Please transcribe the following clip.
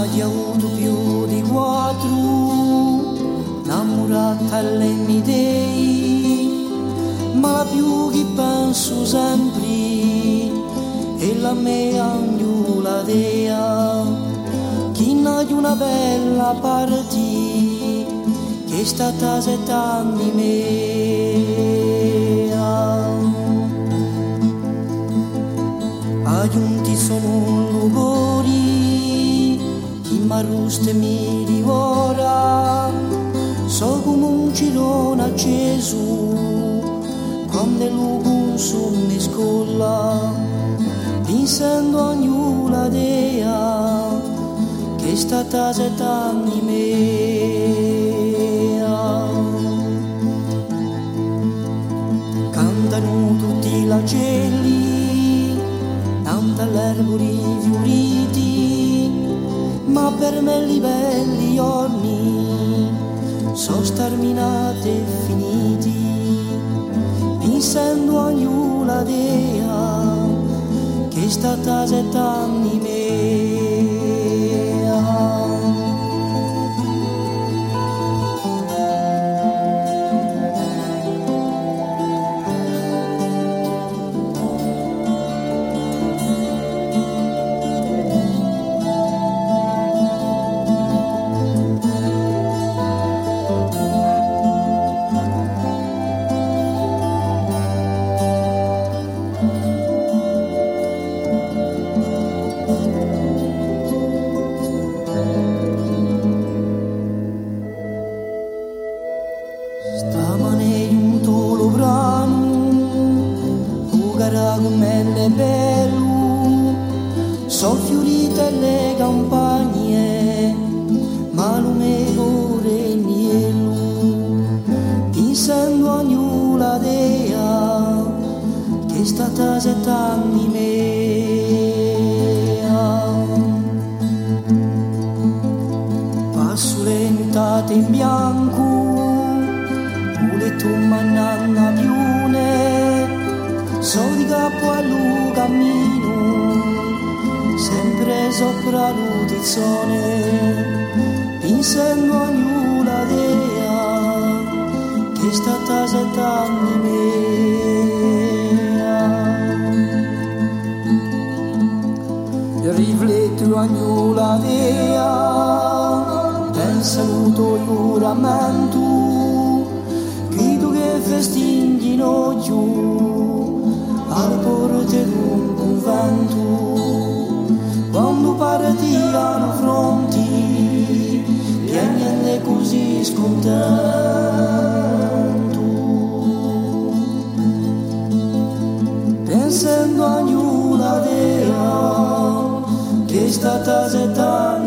Hai avuto più di quattro, innamorata alle mie dei, ma più che penso sempre è la mia angiula dea, che ha una bella partita, che è stata sette anni mea. Aggiunti sono lugori, chi m'arruste mi divora, so come un girone acceso, quando il lupo su mi scolla, pensando a nulla dea, che è stata sette anni mea. Cantano tutti gli uccelli, tanta l'erbori fioriti, ma per me li belli giorni sono sterminati e finiti, pensando nulla dea, che è stata sette anni brano, Ugara come le bello, so fiorite le campagne, ma non me ore nielo, pensando a nulla dea, che è stata sette anni mea. Passo le nottate in bianco, pure tu mananna piune, so di capo a lu cammino, sempre sopra l'utizzone, pensando a nulla dea, che è stata sette anni mea. Rifletto a nulla dea, del saluto giuramento, credo che festinghino giù, così scontento. Pensando a nulla dea, che è stata setta